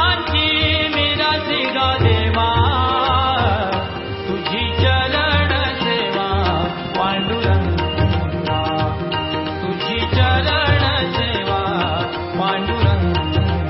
मेरा सिङ्गी चरण सेवा पाण्डुरङ्गी चरण पाण्डुरङ्ग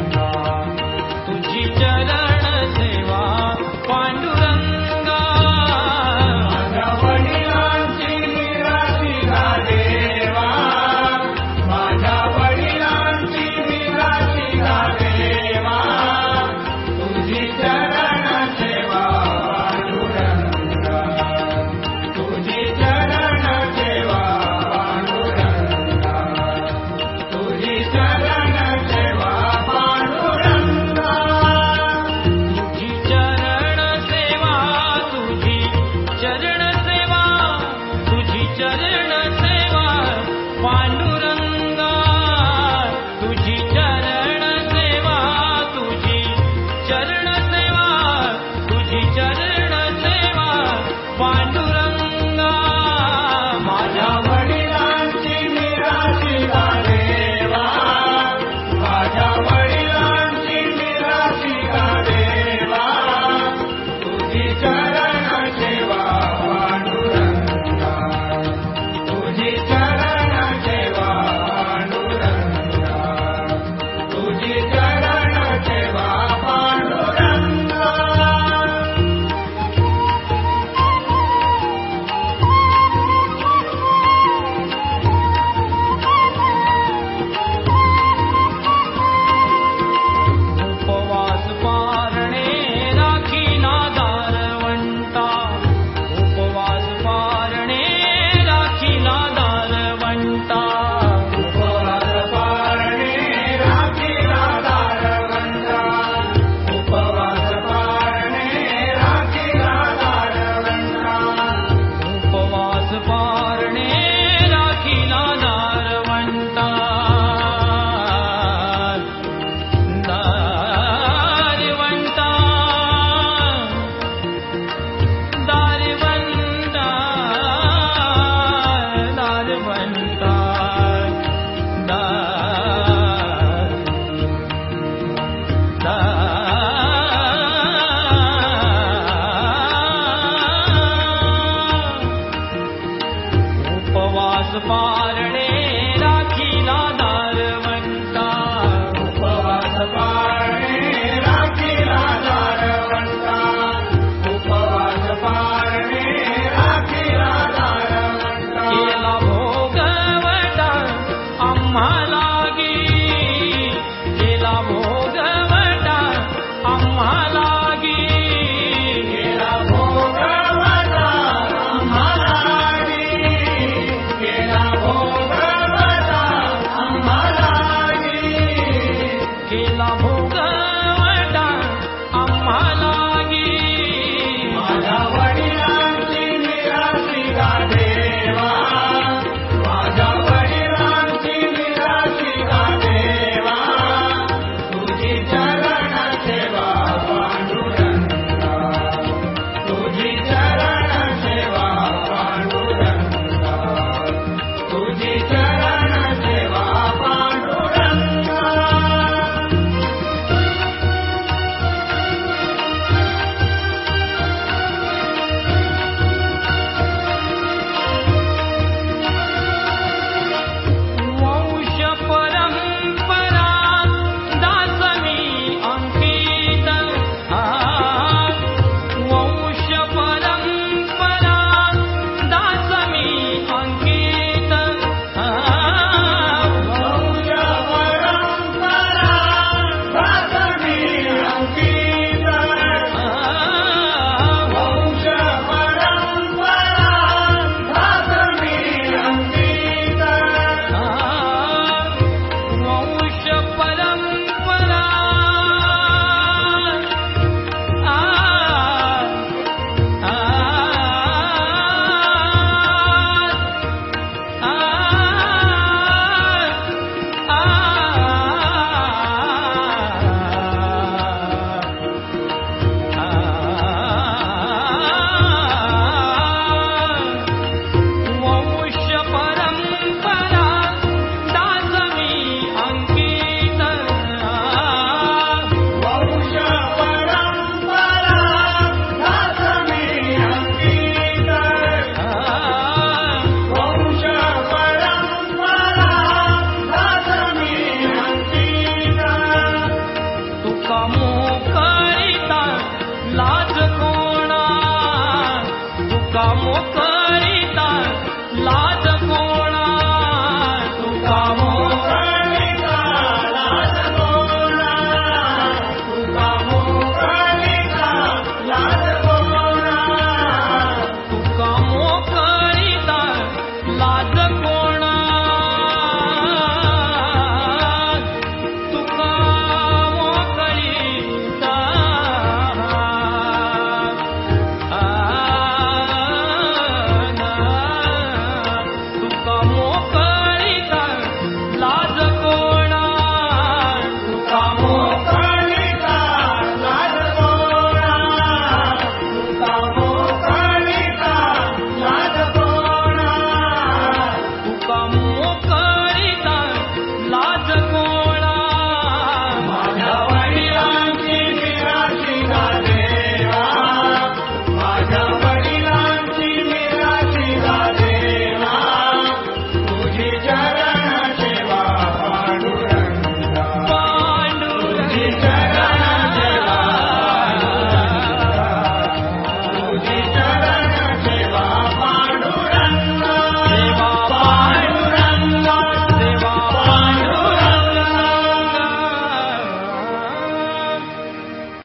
उपवास पारणे como cariño. boca.